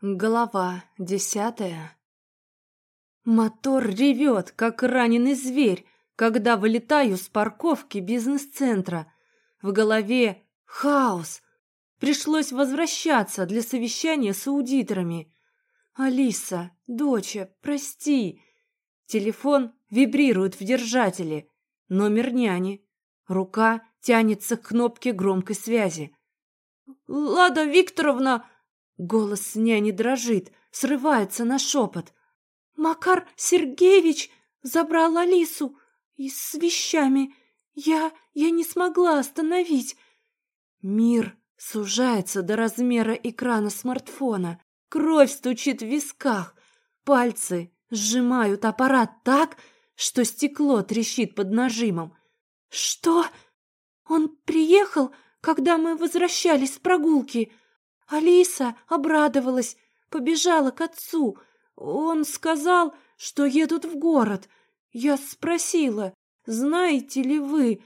Глава десятая Мотор ревет, как раненый зверь, когда вылетаю с парковки бизнес-центра. В голове хаос. Пришлось возвращаться для совещания с аудиторами. «Алиса, доча, прости». Телефон вибрирует в держателе. Номер няни. Рука тянется к кнопке громкой связи. «Лада Викторовна!» Голос няни дрожит, срывается на шепот. «Макар Сергеевич забрал Алису и с вещами. Я... я не смогла остановить». Мир сужается до размера экрана смартфона. Кровь стучит в висках. Пальцы сжимают аппарат так, что стекло трещит под нажимом. «Что? Он приехал, когда мы возвращались с прогулки?» Алиса обрадовалась, побежала к отцу. Он сказал, что едут в город. Я спросила, знаете ли вы...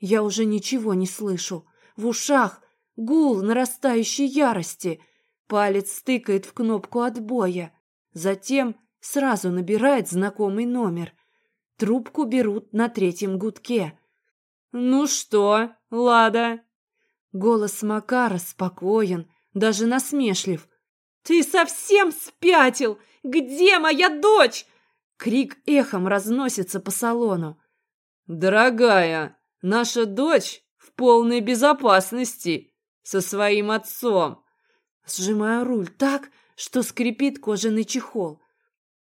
Я уже ничего не слышу. В ушах гул нарастающей ярости. Палец стыкает в кнопку отбоя. Затем сразу набирает знакомый номер. Трубку берут на третьем гудке. «Ну что, Лада?» Голос Макара спокоен, даже насмешлив. «Ты совсем спятил! Где моя дочь?» Крик эхом разносится по салону. «Дорогая, наша дочь в полной безопасности со своим отцом!» Сжимаю руль так, что скрипит кожаный чехол.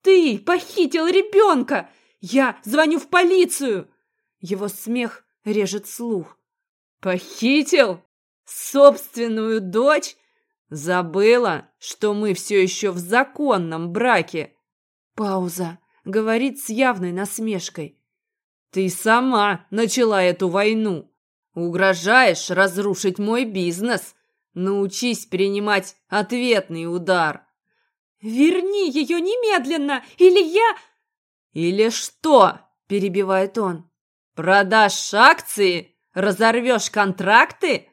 «Ты похитил ребенка! Я звоню в полицию!» Его смех режет слух. «Похитил? Собственную дочь? Забыла, что мы все еще в законном браке. Пауза. Говорит с явной насмешкой. Ты сама начала эту войну. Угрожаешь разрушить мой бизнес. Научись принимать ответный удар. Верни ее немедленно, или я... Или что? Перебивает он. Продашь акции? Разорвешь контракты?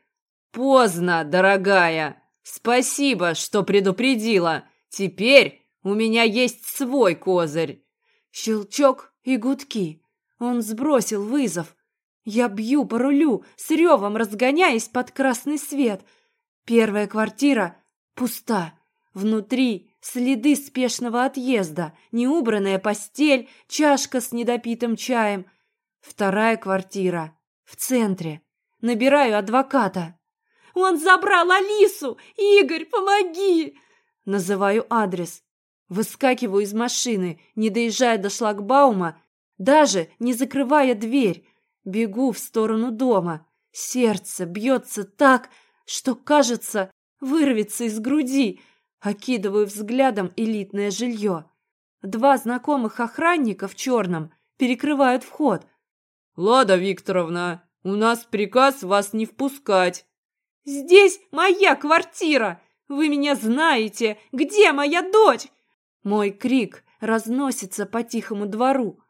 Поздно, дорогая. «Спасибо, что предупредила. Теперь у меня есть свой козырь». Щелчок и гудки. Он сбросил вызов. Я бью по рулю, с ревом разгоняясь под красный свет. Первая квартира пуста. Внутри следы спешного отъезда, неубранная постель, чашка с недопитым чаем. Вторая квартира в центре. Набираю адвоката. Он забрал Алису! Игорь, помоги!» Называю адрес. Выскакиваю из машины, не доезжая до шлагбаума, даже не закрывая дверь. Бегу в сторону дома. Сердце бьется так, что, кажется, вырвется из груди. Окидываю взглядом элитное жилье. Два знакомых охранника в черном перекрывают вход. «Лада Викторовна, у нас приказ вас не впускать». Здесь моя квартира! Вы меня знаете! Где моя дочь?» Мой крик разносится по тихому двору.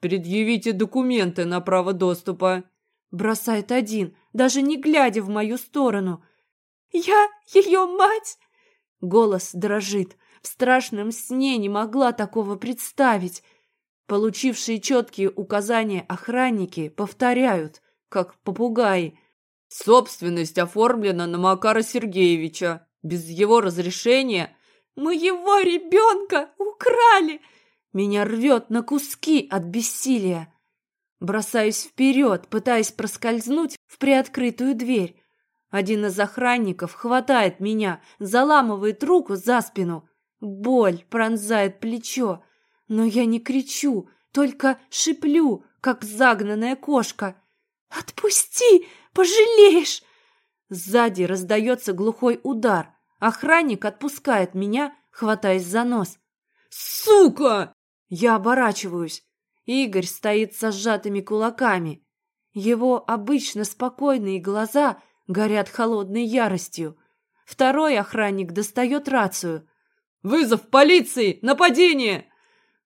«Предъявите документы на право доступа!» Бросает один, даже не глядя в мою сторону. «Я ее мать!» Голос дрожит. В страшном сне не могла такого представить. Получившие четкие указания охранники повторяют, как попугаи. Собственность оформлена на Макара Сергеевича. Без его разрешения «Моего ребенка украли!» Меня рвет на куски от бессилия. Бросаюсь вперед, пытаясь проскользнуть в приоткрытую дверь. Один из охранников хватает меня, заламывает руку за спину. Боль пронзает плечо, но я не кричу, только шиплю, как загнанная кошка. «Отпусти! Пожалеешь!» Сзади раздается глухой удар. Охранник отпускает меня, хватаясь за нос. «Сука!» Я оборачиваюсь. Игорь стоит со сжатыми кулаками. Его обычно спокойные глаза горят холодной яростью. Второй охранник достает рацию. «Вызов полиции! Нападение!»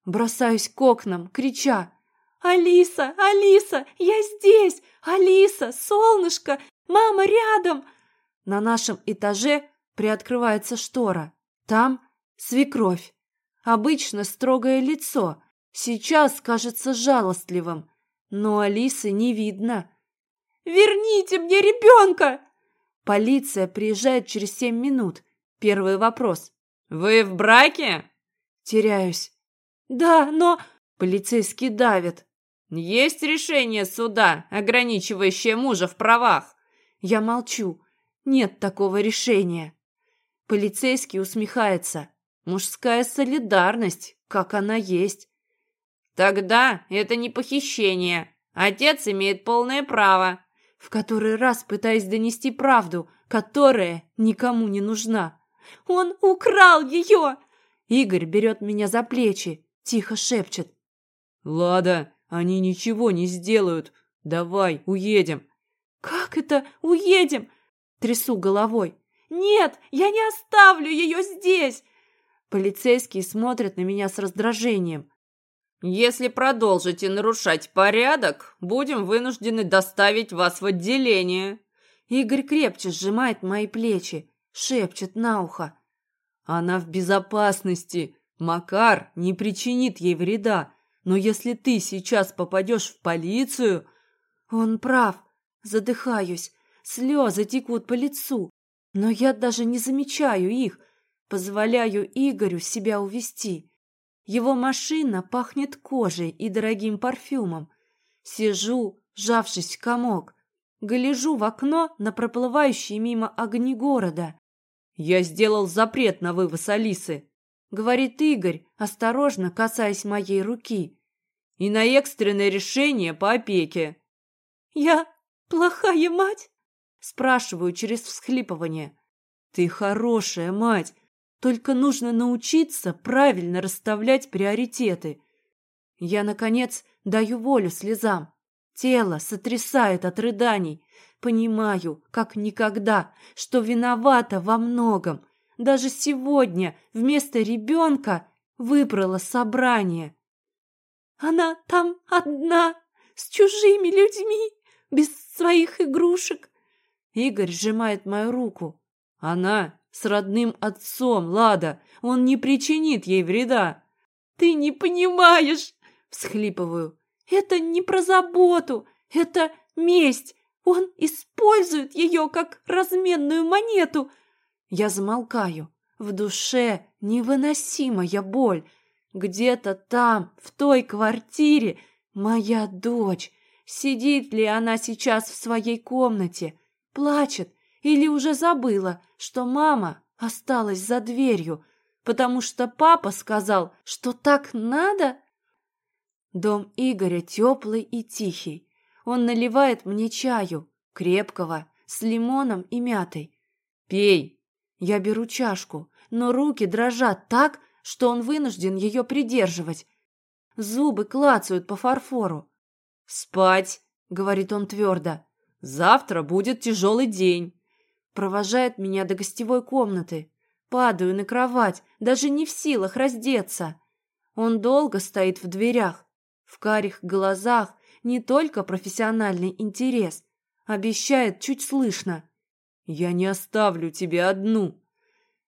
Бросаюсь к окнам, крича. «Алиса! Алиса! Я здесь! Алиса! Солнышко! Мама рядом!» На нашем этаже приоткрывается штора. Там свекровь. Обычно строгое лицо, сейчас кажется жалостливым, но Алисы не видно. «Верните мне ребенка!» Полиция приезжает через семь минут. Первый вопрос. «Вы в браке?» Теряюсь. «Да, но...» Полицейский давит. «Есть решение суда, ограничивающее мужа в правах?» Я молчу. Нет такого решения. Полицейский усмехается. Мужская солидарность, как она есть. Тогда это не похищение. Отец имеет полное право. В который раз пытаясь донести правду, которая никому не нужна. Он украл ее! Игорь берет меня за плечи, тихо шепчет. Лада, они ничего не сделают. Давай, уедем. Как это уедем? Трясу головой. Нет, я не оставлю ее здесь. Полицейские смотрят на меня с раздражением. Если продолжите нарушать порядок, будем вынуждены доставить вас в отделение. Игорь крепче сжимает мои плечи, шепчет на ухо. Она в безопасности. Макар не причинит ей вреда. Но если ты сейчас попадешь в полицию... Он прав. Задыхаюсь. Слезы текут по лицу. Но я даже не замечаю их. Позволяю Игорю себя увести. Его машина пахнет кожей и дорогим парфюмом. Сижу, сжавшись в комок. Гляжу в окно на проплывающие мимо огни города. «Я сделал запрет на вывоз Алисы», — говорит Игорь, осторожно касаясь моей руки. «И на экстренное решение по опеке». «Я плохая мать?» — спрашиваю через всхлипывание. «Ты хорошая мать, только нужно научиться правильно расставлять приоритеты». Я, наконец, даю волю слезам. Тело сотрясает от рыданий. Понимаю, как никогда, что виновата во многом. Даже сегодня вместо ребенка выбрала собрание. Она там одна, с чужими людьми, без своих игрушек. Игорь сжимает мою руку. Она с родным отцом, Лада. Он не причинит ей вреда. Ты не понимаешь, всхлипываю. Это не про заботу, это месть. Он использует ее как разменную монету. Я замолкаю. В душе невыносимая боль. Где-то там, в той квартире, моя дочь. Сидит ли она сейчас в своей комнате? Плачет или уже забыла, что мама осталась за дверью, потому что папа сказал, что так надо? Дом Игоря теплый и тихий. Он наливает мне чаю, крепкого, с лимоном и мятой. «Пей!» Я беру чашку, но руки дрожат так, что он вынужден ее придерживать. Зубы клацают по фарфору. «Спать!» — говорит он твердо. «Завтра будет тяжелый день!» Провожает меня до гостевой комнаты. Падаю на кровать, даже не в силах раздеться. Он долго стоит в дверях. В карих глазах не только профессиональный интерес. Обещает чуть слышно. «Я не оставлю тебя одну!»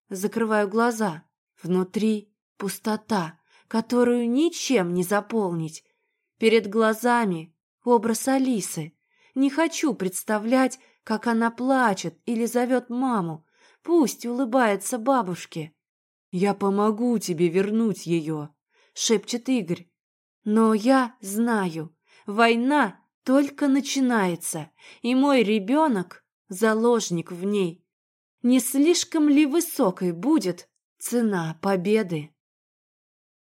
Закрываю глаза. Внутри пустота, которую ничем не заполнить. Перед глазами образ Алисы. Не хочу представлять, как она плачет или зовет маму. Пусть улыбается бабушке. «Я помогу тебе вернуть ее», — шепчет Игорь. Но я знаю, война только начинается, и мой ребенок — заложник в ней. Не слишком ли высокой будет цена победы?